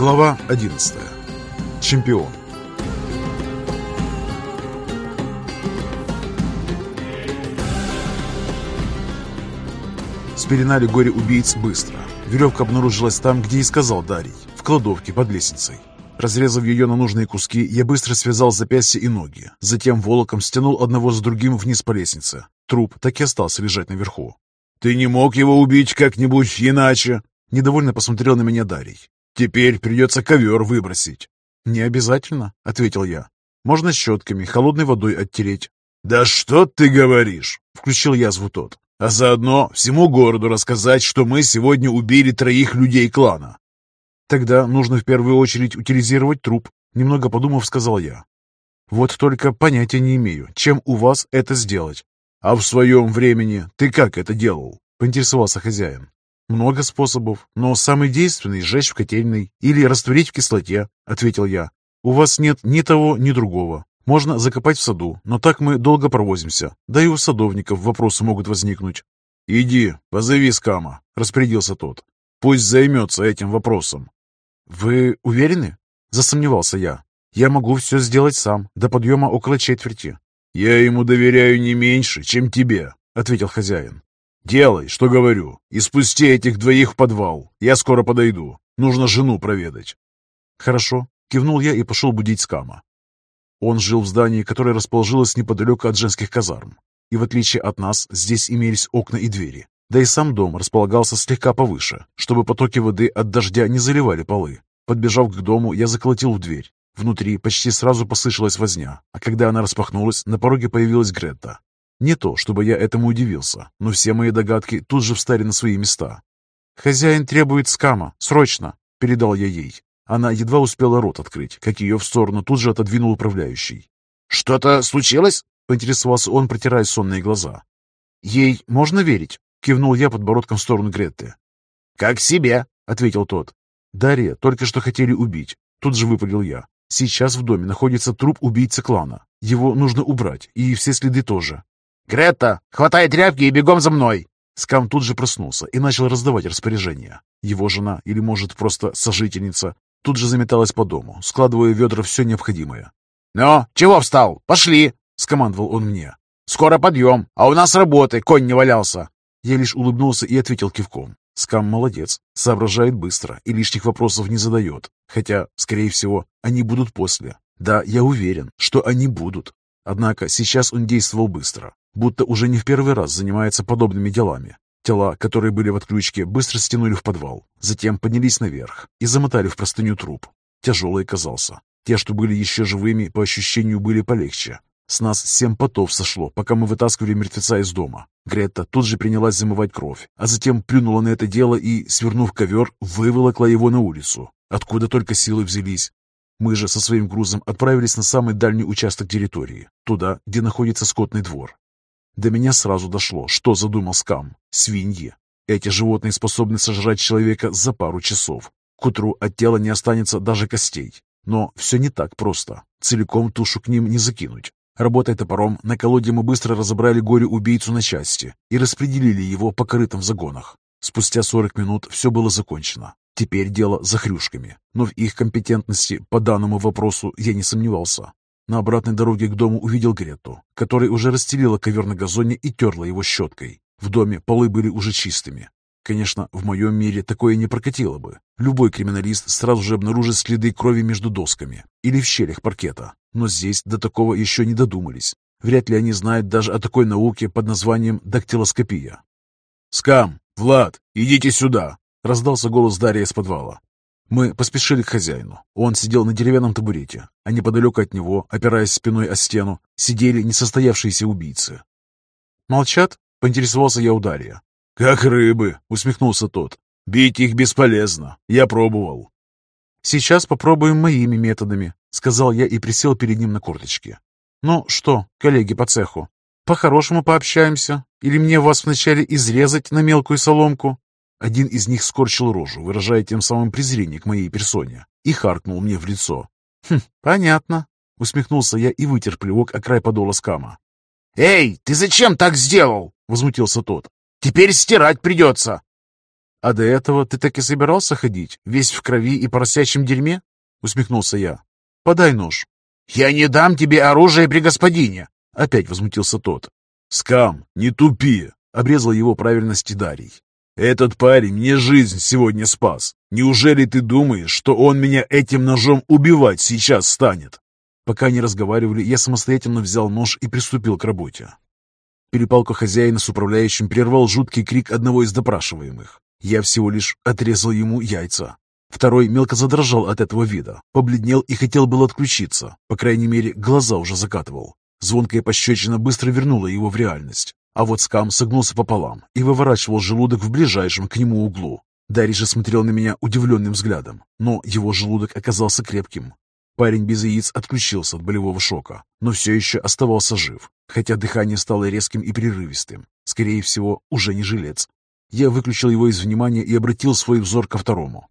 Глава 11. Чемпион. Спеленали горе-убийц быстро. Веревка обнаружилась там, где и сказал Дарий, в кладовке под лестницей. Разрезав ее на нужные куски, я быстро связал запястья и ноги. Затем волоком стянул одного за другим вниз по лестнице. Труп так и остался лежать наверху. «Ты не мог его убить как-нибудь иначе?» Недовольно посмотрел на меня Дарий. «Теперь придется ковер выбросить». «Не обязательно», — ответил я. «Можно щетками, холодной водой оттереть». «Да что ты говоришь?» — включил язву тот. «А заодно всему городу рассказать, что мы сегодня убили троих людей клана». «Тогда нужно в первую очередь утилизировать труп», — немного подумав, сказал я. «Вот только понятия не имею, чем у вас это сделать». «А в своем времени ты как это делал?» — поинтересовался хозяин. «Много способов, но самый действенный — сжечь в котельной или растворить в кислоте», — ответил я. «У вас нет ни того, ни другого. Можно закопать в саду, но так мы долго провозимся. Да и у садовников вопросы могут возникнуть». «Иди, позови Скама», — распорядился тот. «Пусть займется этим вопросом». «Вы уверены?» — засомневался я. «Я могу все сделать сам, до подъема около четверти». «Я ему доверяю не меньше, чем тебе», — ответил хозяин. «Делай, что говорю, и спусти этих двоих в подвал. Я скоро подойду. Нужно жену проведать». «Хорошо», — кивнул я и пошел будить Скама. Он жил в здании, которое расположилось неподалеку от женских казарм. И в отличие от нас, здесь имелись окна и двери. Да и сам дом располагался слегка повыше, чтобы потоки воды от дождя не заливали полы. Подбежав к дому, я заколотил в дверь. Внутри почти сразу послышалась возня, а когда она распахнулась, на пороге появилась Гретта. Не то, чтобы я этому удивился, но все мои догадки тут же встали на свои места. «Хозяин требует скама, срочно!» — передал я ей. Она едва успела рот открыть, как ее в сторону тут же отодвинул управляющий. «Что-то случилось?» — поинтересовался он, протирая сонные глаза. «Ей можно верить?» — кивнул я подбородком в сторону Гретты. «Как себе!» — ответил тот. «Дарья только что хотели убить», — тут же выпалил я. Сейчас в доме находится труп убийцы клана. Его нужно убрать, и все следы тоже. «Грета, хватай тряпки и бегом за мной!» Скам тут же проснулся и начал раздавать распоряжения. Его жена, или, может, просто сожительница, тут же заметалась по дому, складывая в ведра все необходимое. «Ну, чего встал? Пошли!» — скомандовал он мне. «Скоро подъем, а у нас работы, конь не валялся!» Я лишь улыбнулся и ответил кивком. Скам молодец, соображает быстро и лишних вопросов не задает. Хотя, скорее всего, они будут после. Да, я уверен, что они будут. Однако сейчас он действовал быстро, будто уже не в первый раз занимается подобными делами. Тела, которые были в отключке, быстро стянули в подвал, затем поднялись наверх и замотали в простыню труп. Тяжелый казался. Те, что были еще живыми, по ощущению были полегче. С нас семь потов сошло, пока мы вытаскивали мертвеца из дома. Грета тут же принялась замывать кровь, а затем плюнула на это дело и, свернув ковер, выволокла его на улицу. Откуда только силы взялись. Мы же со своим грузом отправились на самый дальний участок территории, туда, где находится скотный двор. До меня сразу дошло, что задумал Скам. Свиньи. Эти животные способны сожрать человека за пару часов. К утру от тела не останется даже костей. Но все не так просто. Целиком тушу к ним не закинуть. Работая топором, на колоде мы быстро разобрали горе-убийцу на части и распределили его по корытам в загонах. Спустя 40 минут все было закончено. Теперь дело за хрюшками, но в их компетентности по данному вопросу я не сомневался. На обратной дороге к дому увидел Грету, которая уже расстелила ковер на газоне и терла его щеткой. В доме полы были уже чистыми. Конечно, в моем мире такое не прокатило бы. Любой криминалист сразу же обнаружит следы крови между досками или в щелях паркета. Но здесь до такого еще не додумались. Вряд ли они знают даже о такой науке под названием дактилоскопия. «Скам, Влад, идите сюда!» — раздался голос Дарья из подвала. Мы поспешили к хозяину. Он сидел на деревянном табурете, а неподалеку от него, опираясь спиной о стену, сидели несостоявшиеся убийцы. «Молчат?» — поинтересовался я у Дарья. «Как рыбы!» — усмехнулся тот. «Бить их бесполезно. Я пробовал». «Сейчас попробуем моими методами», — сказал я и присел перед ним на корточки. «Ну что, коллеги по цеху, по-хорошему пообщаемся? Или мне вас вначале изрезать на мелкую соломку?» Один из них скорчил рожу, выражая тем самым презрение к моей персоне, и харкнул мне в лицо. «Хм, понятно», — усмехнулся я и вытер плевок о край подола скама. «Эй, ты зачем так сделал?» — возмутился тот. «Теперь стирать придется!» «А до этого ты так и собирался ходить, весь в крови и поросячьем дерьме?» — усмехнулся я. «Подай нож». «Я не дам тебе оружие при господине!» — опять возмутился тот. «Скам, не тупи!» — обрезал его правильности Дарий. «Этот парень мне жизнь сегодня спас. Неужели ты думаешь, что он меня этим ножом убивать сейчас станет?» Пока не разговаривали, я самостоятельно взял нож и приступил к работе. Перепалку хозяина с управляющим прервал жуткий крик одного из допрашиваемых. Я всего лишь отрезал ему яйца. Второй мелко задрожал от этого вида, побледнел и хотел было отключиться. По крайней мере, глаза уже закатывал. Звонкая пощечина быстро вернула его в реальность. А вот скам согнулся пополам и выворачивал желудок в ближайшем к нему углу. Дарий же смотрел на меня удивленным взглядом, но его желудок оказался крепким. Парень без яиц отключился от болевого шока, но все еще оставался жив, хотя дыхание стало резким и прерывистым. Скорее всего, уже не жилец. Я выключил его из внимания и обратил свой взор ко второму.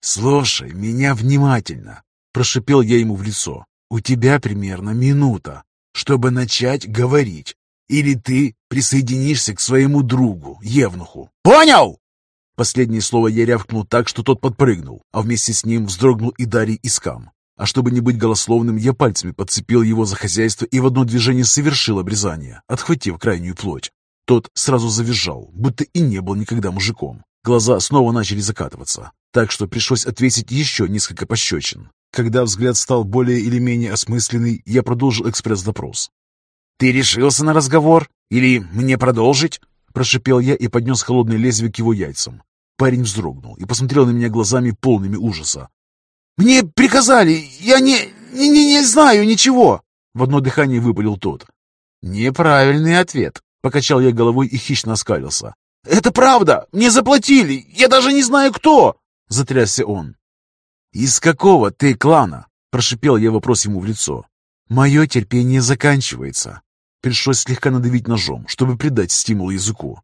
«Слушай меня внимательно!» – прошипел я ему в лицо. «У тебя примерно минута, чтобы начать говорить. Или ты присоединишься к своему другу, Евнуху. Понял?» Последнее слово я рявкнул так, что тот подпрыгнул, а вместе с ним вздрогнул и Дарий Искам. А чтобы не быть голословным, я пальцами подцепил его за хозяйство и в одно движение совершил обрезание, отхватив крайнюю плоть. Тот сразу завизжал, будто и не был никогда мужиком. Глаза снова начали закатываться, так что пришлось отвесить еще несколько пощечин. Когда взгляд стал более или менее осмысленный, я продолжил экспресс-допрос. «Ты решился на разговор? Или мне продолжить?» Прошипел я и поднес холодное лезвие к его яйцам. Парень вздрогнул и посмотрел на меня глазами полными ужаса. «Мне приказали! Я не... не, не, знаю ничего!» В одно дыхание выпалил тот. «Неправильный ответ», — покачал я головой и хищно оскалился. «Это правда! Мне заплатили! Я даже не знаю, кто!» — затрясся он. «Из какого ты клана?» — прошипел я вопрос ему в лицо. «Мое терпение заканчивается». Пришлось слегка надавить ножом, чтобы придать стимул языку.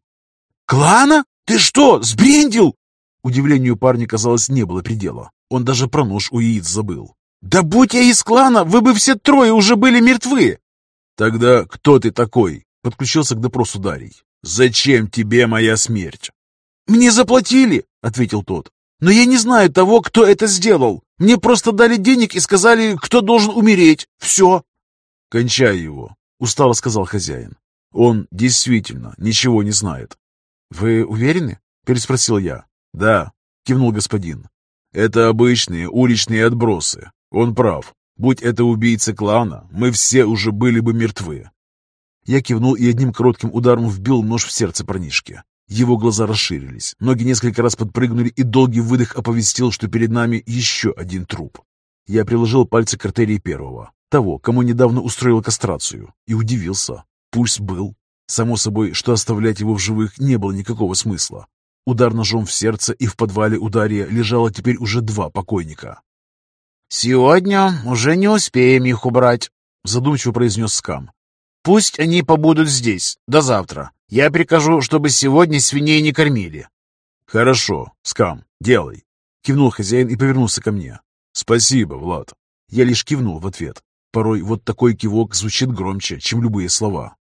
«Клана? Ты что, сбрендил?» Удивлению парня, казалось, не было предела. Он даже про нож у яиц забыл. «Да будь я из клана, вы бы все трое уже были мертвы!» «Тогда кто ты такой?» — подключился к допросу Дарий. «Зачем тебе моя смерть?» «Мне заплатили!» — ответил тот. «Но я не знаю того, кто это сделал. Мне просто дали денег и сказали, кто должен умереть. Все!» «Кончай его!» — устало сказал хозяин. «Он действительно ничего не знает». «Вы уверены?» — переспросил я. «Да», — кивнул господин. Это обычные уличные отбросы. Он прав. Будь это убийца клана, мы все уже были бы мертвы. Я кивнул и одним коротким ударом вбил нож в сердце парнишки. Его глаза расширились, ноги несколько раз подпрыгнули, и долгий выдох оповестил, что перед нами еще один труп. Я приложил пальцы к артерии первого, того, кому недавно устроил кастрацию, и удивился. Пульс был. Само собой, что оставлять его в живых не было никакого смысла. Удар ножом в сердце, и в подвале у лежало теперь уже два покойника. «Сегодня уже не успеем их убрать», — задумчиво произнес Скам. «Пусть они побудут здесь до завтра. Я прикажу, чтобы сегодня свиней не кормили». «Хорошо, Скам, делай», — кивнул хозяин и повернулся ко мне. «Спасибо, Влад». Я лишь кивнул в ответ. Порой вот такой кивок звучит громче, чем любые слова.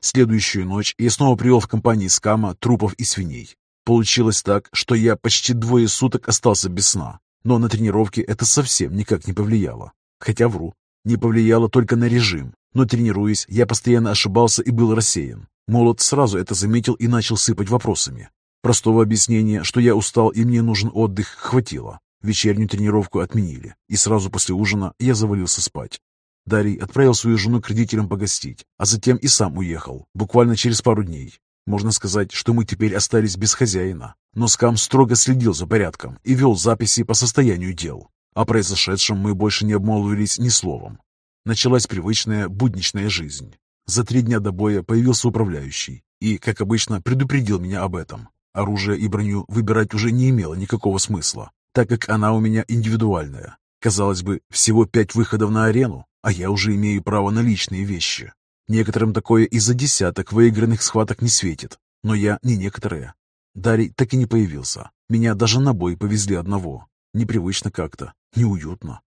Следующую ночь я снова привел в компании Скама трупов и свиней. Получилось так, что я почти двое суток остался без сна, но на тренировке это совсем никак не повлияло. Хотя вру, не повлияло только на режим, но тренируясь, я постоянно ошибался и был рассеян. Молот сразу это заметил и начал сыпать вопросами. Простого объяснения, что я устал и мне нужен отдых, хватило. Вечернюю тренировку отменили, и сразу после ужина я завалился спать. Дарий отправил свою жену к родителям погостить, а затем и сам уехал, буквально через пару дней. Можно сказать, что мы теперь остались без хозяина. Но Скам строго следил за порядком и вел записи по состоянию дел. О произошедшем мы больше не обмолвились ни словом. Началась привычная будничная жизнь. За три дня до боя появился управляющий и, как обычно, предупредил меня об этом. Оружие и броню выбирать уже не имело никакого смысла, так как она у меня индивидуальная. Казалось бы, всего пять выходов на арену, а я уже имею право на личные вещи. Некоторым такое из-за десяток выигранных схваток не светит, но я не некоторые. Дарий так и не появился. Меня даже на бой повезли одного. Непривычно как-то, неуютно.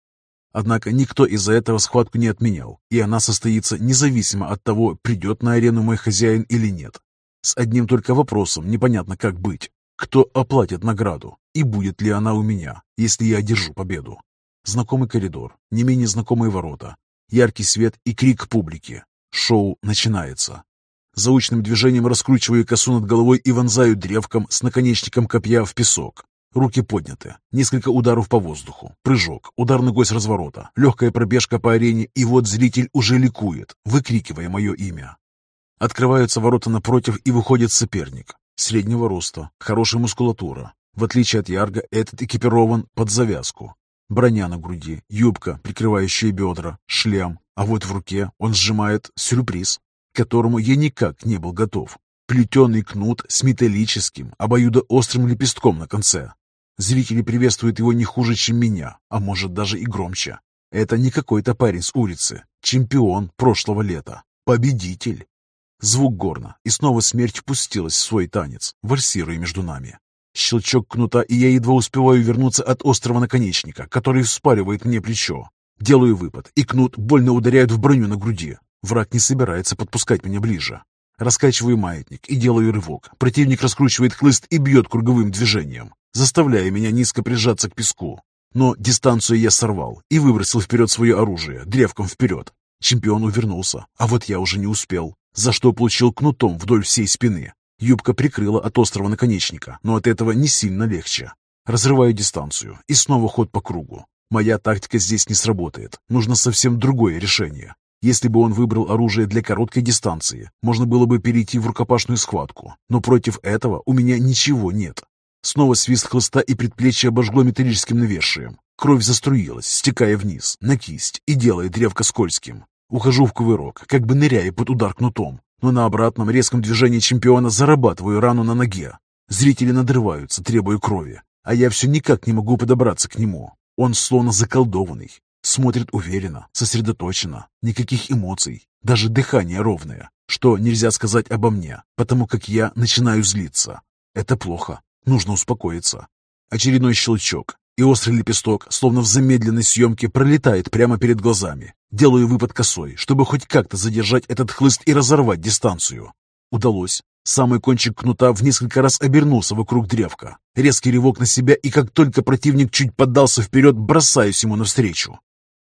Однако никто из-за этого схватку не отменял, и она состоится независимо от того, придет на арену мой хозяин или нет. С одним только вопросом непонятно, как быть. Кто оплатит награду? И будет ли она у меня, если я одержу победу? Знакомый коридор, не менее знакомые ворота, яркий свет и крик публики. Шоу начинается. Заучным движением раскручиваю косу над головой и вонзаю древком с наконечником копья в песок. Руки подняты, несколько ударов по воздуху, прыжок, удар ногой с разворота, легкая пробежка по арене, и вот зритель уже ликует, выкрикивая мое имя. Открываются ворота напротив, и выходит соперник. Среднего роста, хорошая мускулатура. В отличие от Ярга, этот экипирован под завязку. Броня на груди, юбка, прикрывающая бедра, шлем, а вот в руке он сжимает сюрприз к которому я никак не был готов. Плетеный кнут с металлическим, обоюдоострым лепестком на конце. Зрители приветствуют его не хуже, чем меня, а может даже и громче. Это не какой-то парень с улицы, чемпион прошлого лета, победитель. Звук горна, и снова смерть пустилась в свой танец, вальсируя между нами. Щелчок кнута, и я едва успеваю вернуться от острого наконечника, который вспаривает мне плечо. Делаю выпад, и кнут больно ударяет в броню на груди. Враг не собирается подпускать меня ближе. Раскачиваю маятник и делаю рывок. Противник раскручивает хлыст и бьет круговым движением, заставляя меня низко прижаться к песку. Но дистанцию я сорвал и выбросил вперед свое оружие, древком вперед. Чемпион увернулся, а вот я уже не успел, за что получил кнутом вдоль всей спины. Юбка прикрыла от острого наконечника, но от этого не сильно легче. Разрываю дистанцию и снова ход по кругу. Моя тактика здесь не сработает. Нужно совсем другое решение. Если бы он выбрал оружие для короткой дистанции, можно было бы перейти в рукопашную схватку, но против этого у меня ничего нет. Снова свист хлыста и предплечье обожгло металлическим навершием. Кровь заструилась, стекая вниз, на кисть и делая древко скользким. Ухожу в кувырок, как бы ныряя под удар кнутом, но на обратном резком движении чемпиона зарабатываю рану на ноге. Зрители надрываются, требуя крови, а я все никак не могу подобраться к нему. Он словно заколдованный, Смотрит уверенно, сосредоточенно, никаких эмоций, даже дыхание ровное, что нельзя сказать обо мне, потому как я начинаю злиться. Это плохо, нужно успокоиться. Очередной щелчок, и острый лепесток, словно в замедленной съемке, пролетает прямо перед глазами. Делаю выпад косой, чтобы хоть как-то задержать этот хлыст и разорвать дистанцию. Удалось. Самый кончик кнута в несколько раз обернулся вокруг древка. Резкий ревок на себя, и как только противник чуть поддался вперед, бросаюсь ему навстречу.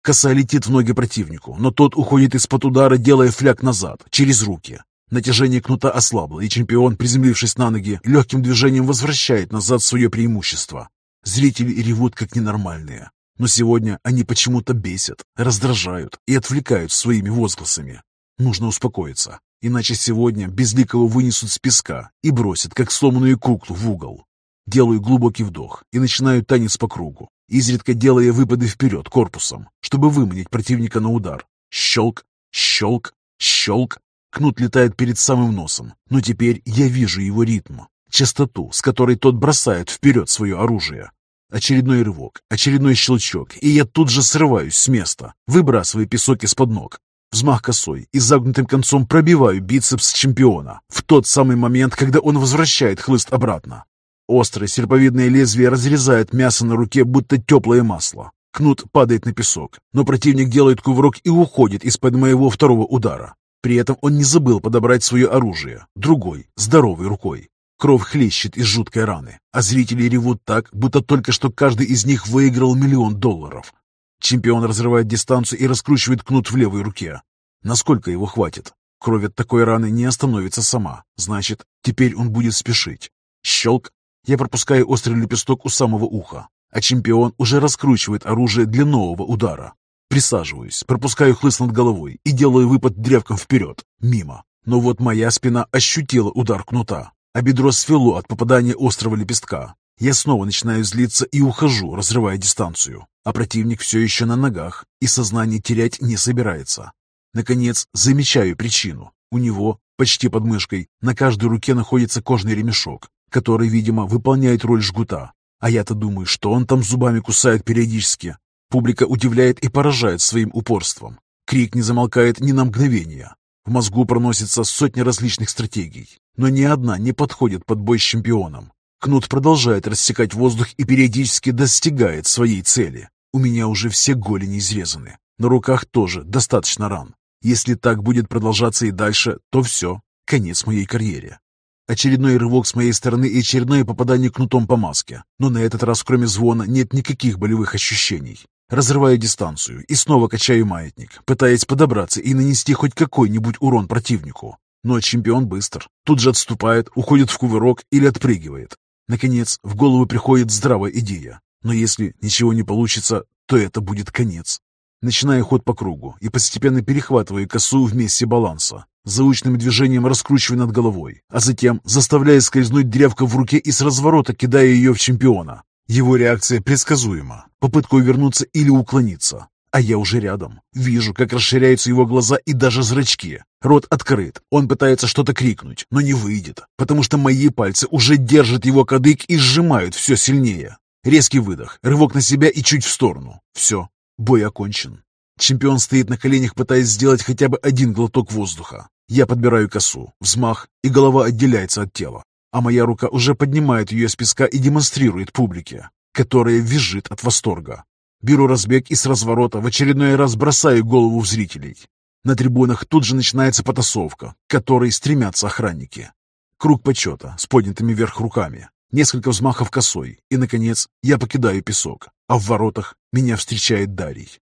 Коса летит в ноги противнику, но тот уходит из-под удара, делая фляг назад, через руки. Натяжение кнута ослабло, и чемпион, приземлившись на ноги, легким движением возвращает назад свое преимущество. Зрители ревут как ненормальные. Но сегодня они почему-то бесят, раздражают и отвлекают своими возгласами. Нужно успокоиться, иначе сегодня безликого вынесут с песка и бросят, как сломанную куклу, в угол. Делаю глубокий вдох и начинаю танец по кругу изредка делая выпады вперед корпусом, чтобы выманить противника на удар. Щелк, щелк, щелк. Кнут летает перед самым носом, но теперь я вижу его ритм, частоту, с которой тот бросает вперед свое оружие. Очередной рывок, очередной щелчок, и я тут же срываюсь с места, выбрасывая песок из-под ног. Взмах косой и загнутым концом пробиваю бицепс чемпиона в тот самый момент, когда он возвращает хлыст обратно. Острое серповидное лезвие разрезает мясо на руке, будто теплое масло. Кнут падает на песок, но противник делает кувырок и уходит из-под моего второго удара. При этом он не забыл подобрать свое оружие, другой, здоровой рукой. Кровь хлещет из жуткой раны, а зрители ревут так, будто только что каждый из них выиграл миллион долларов. Чемпион разрывает дистанцию и раскручивает кнут в левой руке. Насколько его хватит? Кровь от такой раны не остановится сама. Значит, теперь он будет спешить. Щелк, я пропускаю острый лепесток у самого уха, а чемпион уже раскручивает оружие для нового удара. Присаживаюсь, пропускаю хлыст над головой и делаю выпад древком вперед, мимо. Но вот моя спина ощутила удар кнута, а бедро свело от попадания острого лепестка. Я снова начинаю злиться и ухожу, разрывая дистанцию. А противник все еще на ногах и сознание терять не собирается. Наконец, замечаю причину. У него, почти под мышкой, на каждой руке находится кожный ремешок, который, видимо, выполняет роль жгута. А я-то думаю, что он там зубами кусает периодически. Публика удивляет и поражает своим упорством. Крик не замолкает ни на мгновение. В мозгу проносится сотни различных стратегий, но ни одна не подходит под бой с чемпионом. Кнут продолжает рассекать воздух и периодически достигает своей цели. У меня уже все голени изрезаны. На руках тоже достаточно ран. Если так будет продолжаться и дальше, то все, конец моей карьере. Очередной рывок с моей стороны и очередное попадание кнутом по маске. Но на этот раз, кроме звона, нет никаких болевых ощущений. Разрываю дистанцию и снова качаю маятник, пытаясь подобраться и нанести хоть какой-нибудь урон противнику. Но чемпион быстр. Тут же отступает, уходит в кувырок или отпрыгивает. Наконец, в голову приходит здравая идея. Но если ничего не получится, то это будет конец. Начинаю ход по кругу и постепенно перехватываю косу в месте баланса. Заучным движением раскручиваю над головой, а затем заставляю скользнуть древко в руке и с разворота кидаю ее в чемпиона. Его реакция предсказуема. Попытка увернуться или уклониться. А я уже рядом. Вижу, как расширяются его глаза и даже зрачки. Рот открыт. Он пытается что-то крикнуть, но не выйдет, потому что мои пальцы уже держат его кадык и сжимают все сильнее. Резкий выдох, рывок на себя и чуть в сторону. Все, бой окончен. Чемпион стоит на коленях, пытаясь сделать хотя бы один глоток воздуха. Я подбираю косу, взмах, и голова отделяется от тела. А моя рука уже поднимает ее с песка и демонстрирует публике, которая визжит от восторга. Беру разбег и с разворота в очередной раз бросаю голову в зрителей. На трибунах тут же начинается потасовка, к которой стремятся охранники. Круг почета с поднятыми вверх руками, несколько взмахов косой, и, наконец, я покидаю песок, а в воротах меня встречает Дарий.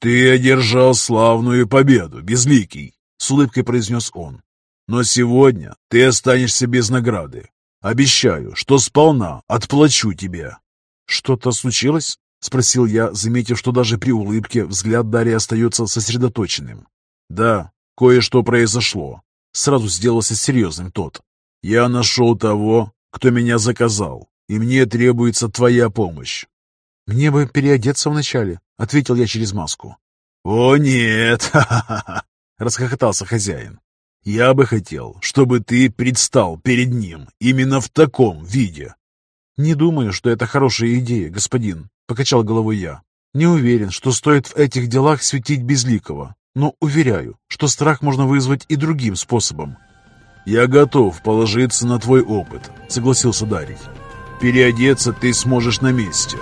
«Ты одержал славную победу, Безликий!» — с улыбкой произнес он. «Но сегодня ты останешься без награды. Обещаю, что сполна отплачу тебе». «Что-то случилось?» — спросил я, заметив, что даже при улыбке взгляд Дарьи остается сосредоточенным. «Да, кое-что произошло», — сразу сделался серьезным тот. «Я нашел того, кто меня заказал, и мне требуется твоя помощь». «Мне бы переодеться вначале», — ответил я через маску. «О нет!» — расхохотался хозяин. «Я бы хотел, чтобы ты предстал перед ним именно в таком виде». «Не думаю, что это хорошая идея, господин», — покачал головой я. «Не уверен, что стоит в этих делах светить безликого, но уверяю, что страх можно вызвать и другим способом». «Я готов положиться на твой опыт», — согласился Дарий. «Переодеться ты сможешь на месте,